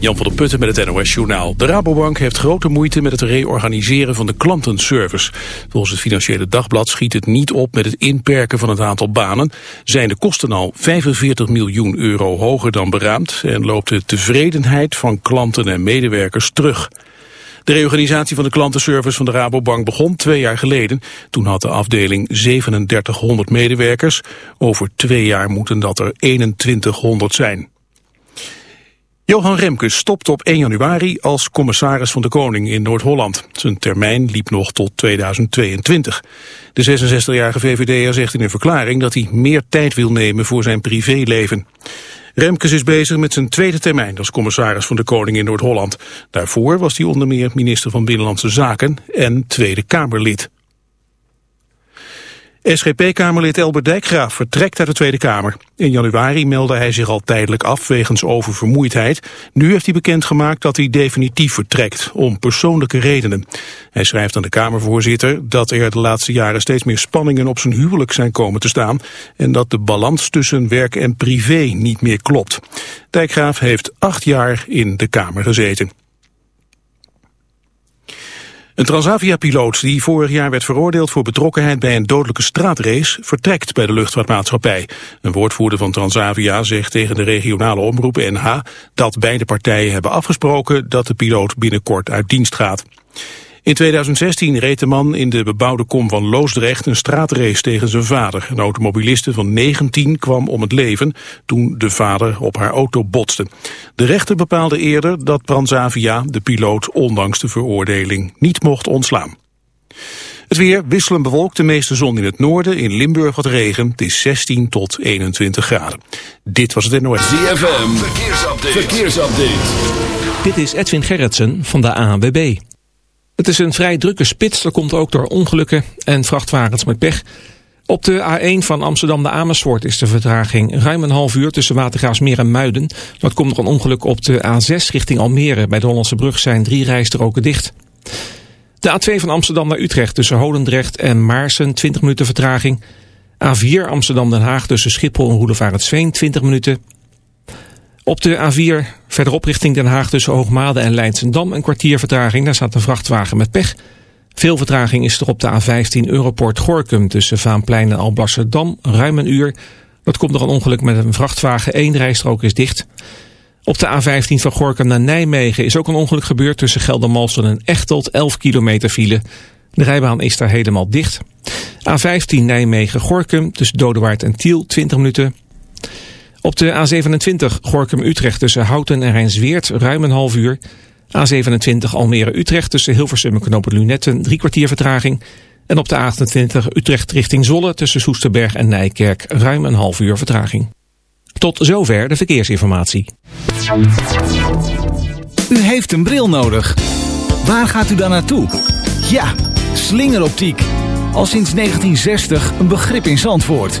Jan van der Putten met het NOS-journaal. De Rabobank heeft grote moeite met het reorganiseren van de klantenservice. Volgens het Financiële Dagblad schiet het niet op met het inperken van het aantal banen. Zijn de kosten al 45 miljoen euro hoger dan beraamd... en loopt de tevredenheid van klanten en medewerkers terug. De reorganisatie van de klantenservice van de Rabobank begon twee jaar geleden. Toen had de afdeling 3700 medewerkers. Over twee jaar moeten dat er 2100 zijn. Johan Remkes stopt op 1 januari als commissaris van de Koning in Noord-Holland. Zijn termijn liep nog tot 2022. De 66-jarige VVD'er zegt in een verklaring dat hij meer tijd wil nemen voor zijn privéleven. Remkes is bezig met zijn tweede termijn als commissaris van de Koning in Noord-Holland. Daarvoor was hij onder meer minister van Binnenlandse Zaken en Tweede Kamerlid. SGP-Kamerlid Elbert Dijkgraaf vertrekt uit de Tweede Kamer. In januari meldde hij zich al tijdelijk af wegens oververmoeidheid. Nu heeft hij bekendgemaakt dat hij definitief vertrekt, om persoonlijke redenen. Hij schrijft aan de Kamervoorzitter dat er de laatste jaren steeds meer spanningen op zijn huwelijk zijn komen te staan en dat de balans tussen werk en privé niet meer klopt. Dijkgraaf heeft acht jaar in de Kamer gezeten. Een Transavia-piloot die vorig jaar werd veroordeeld voor betrokkenheid bij een dodelijke straatrace vertrekt bij de luchtvaartmaatschappij. Een woordvoerder van Transavia zegt tegen de regionale omroep NH dat beide partijen hebben afgesproken dat de piloot binnenkort uit dienst gaat. In 2016 reed de man in de bebouwde kom van Loosdrecht een straatrace tegen zijn vader. Een automobiliste van 19 kwam om het leven toen de vader op haar auto botste. De rechter bepaalde eerder dat Transavia de piloot ondanks de veroordeling niet mocht ontslaan. Het weer wisselend bewolkt, de meeste zon in het noorden, in Limburg wat regen. Het is 16 tot 21 graden. Dit was het NOS. ZFM, verkeersupdate. verkeersupdate. Dit is Edwin Gerritsen van de ANWB. Het is een vrij drukke spits. Dat komt ook door ongelukken en vrachtwagens met pech. Op de A1 van Amsterdam naar Amersfoort is de vertraging ruim een half uur tussen Watergraafsmeer en Muiden. Dat komt door een ongeluk op de A6 richting Almere. Bij de Hollandse brug zijn drie rijstroken dicht. De A2 van Amsterdam naar Utrecht tussen Holendrecht en Maarsen 20 minuten vertraging. A4 Amsterdam-Den Haag tussen Schiphol en Roelevaretsveen 20 minuten. Op de A4 verderop richting Den Haag tussen Hoogmade en Leidsendam een kwartier vertraging. Daar staat een vrachtwagen met pech. Veel vertraging is er op de A15 Europort Gorkum tussen Vaanplein en Alblasserdam. Ruim een uur. Dat komt door een ongeluk met een vrachtwagen. Eén rijstrook is dicht. Op de A15 van Gorkum naar Nijmegen is ook een ongeluk gebeurd tussen Geldermalsen en Echteld. 11 kilometer file. De rijbaan is daar helemaal dicht. A15 Nijmegen-Gorkum tussen Dodewaard en Tiel 20 minuten. Op de A27 Gorkum-Utrecht tussen Houten en Rijnsweert ruim een half uur. A27 Almere-Utrecht tussen Hilversum en Knopen Lunetten drie kwartier vertraging. En op de A28 Utrecht richting Zolle tussen Soesterberg en Nijkerk ruim een half uur vertraging. Tot zover de verkeersinformatie. U heeft een bril nodig. Waar gaat u dan naartoe? Ja, slingeroptiek. Al sinds 1960 een begrip in Zandvoort.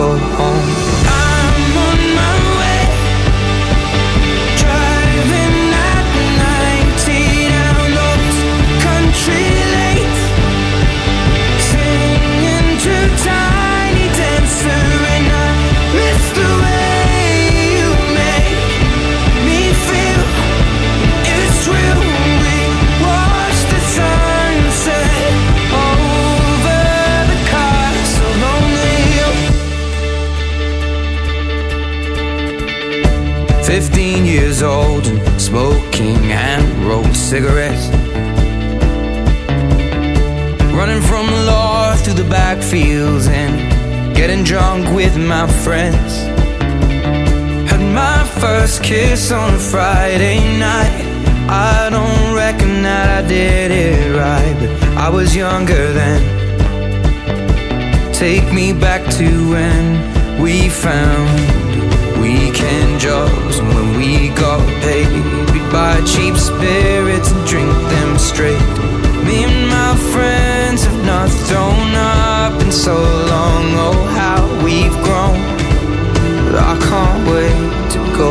go was younger then. Take me back to when we found weekend jobs and when we got paid. We'd buy cheap spirits and drink them straight. Me and my friends have not thrown up in so long. Oh, how we've grown. But I can't wait to go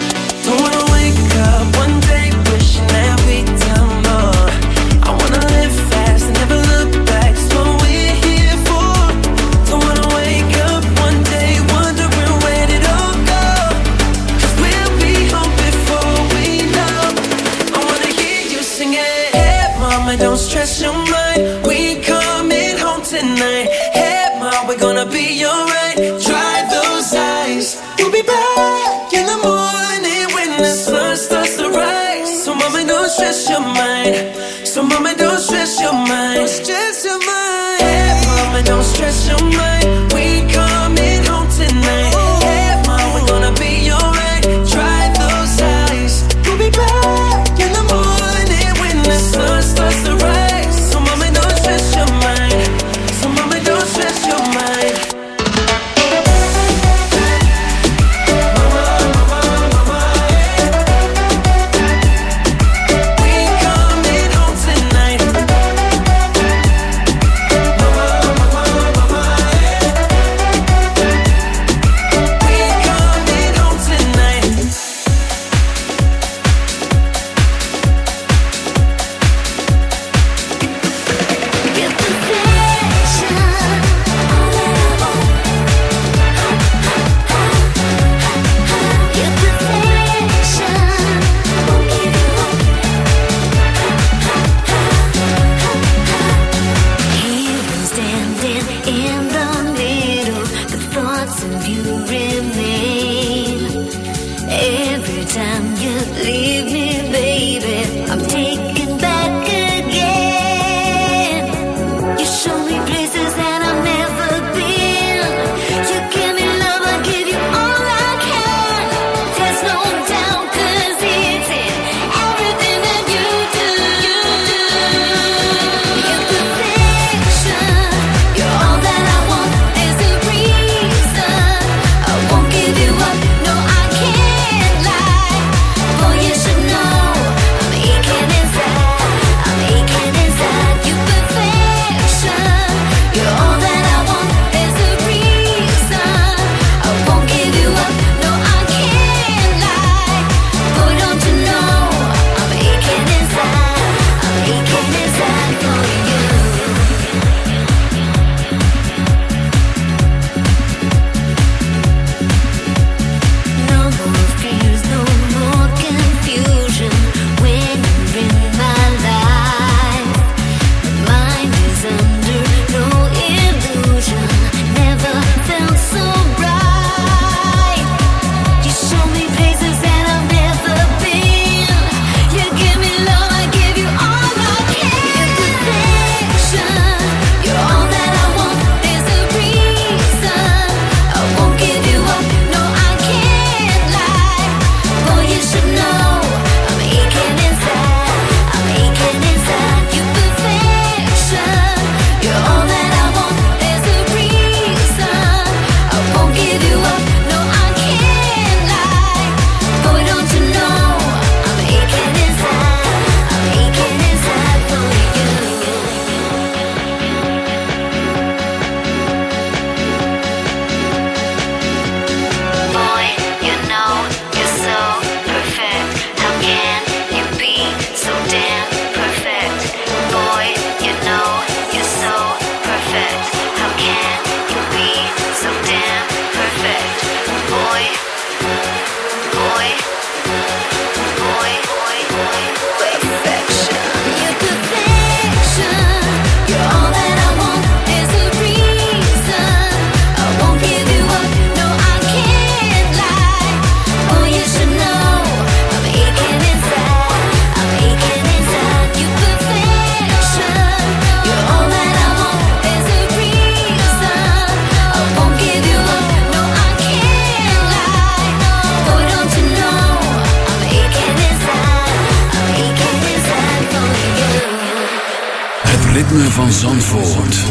van Zandvoort.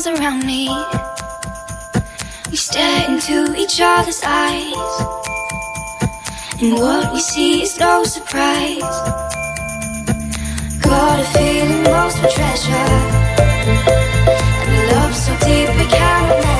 Charms around me. We stare into each other's eyes. And what we see is no surprise. Got a feeling lost for treasure. And a love so deep we cannot measure.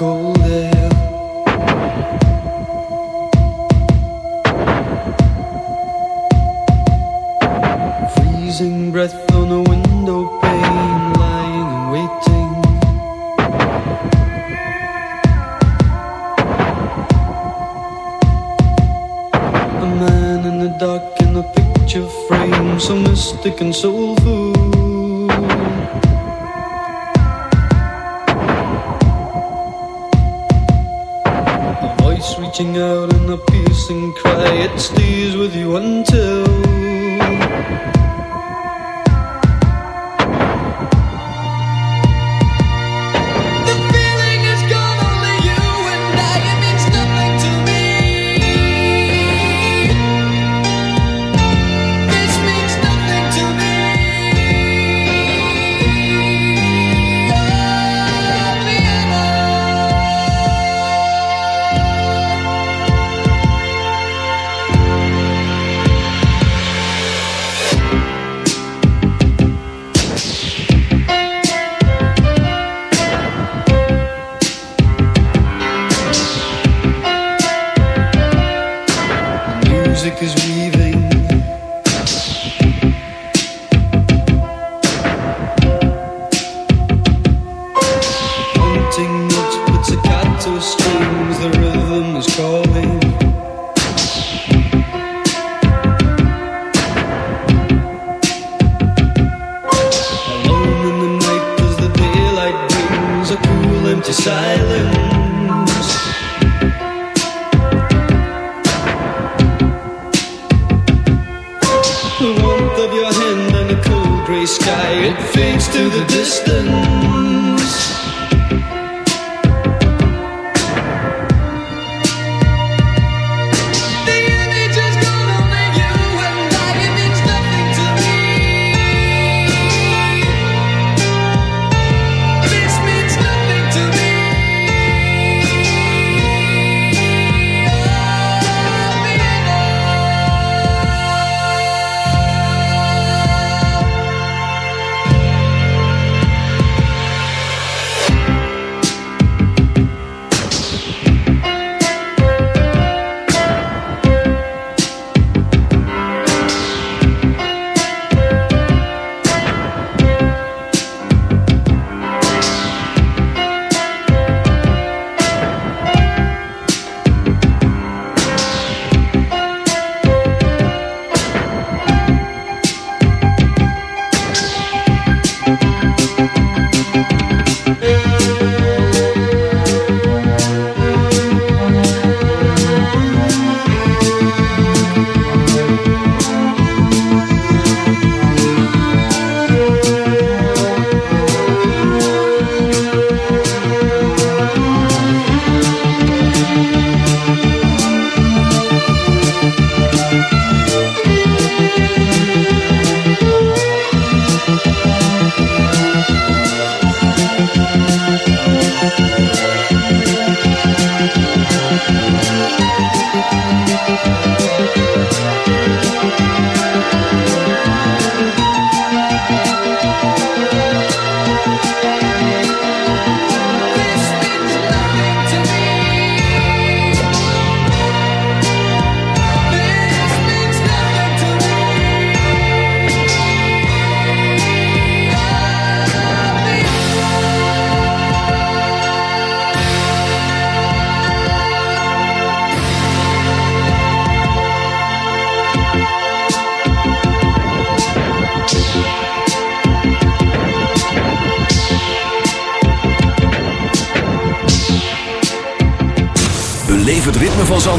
cold air. Freezing breath on a window pane, lying and waiting. A man in the dark in a picture frame, so mystic and so stays with you. to silence.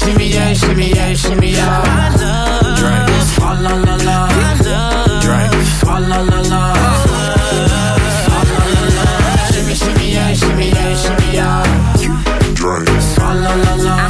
Shimmy, shimmy, yeah, shimmy, yeah, shimmy, yeah. Drink. Fa la la la. Drink. Fa la la la. La la la. Shimmy, shimmy, yeah, shimmy, yeah, shimmy, yeah. Drink. Fa la la la.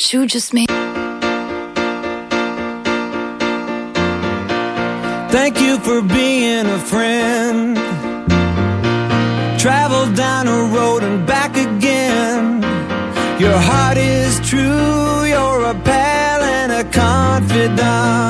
What you just made. Thank you for being a friend. Travel down a road and back again. Your heart is true, you're a pal and a confidant.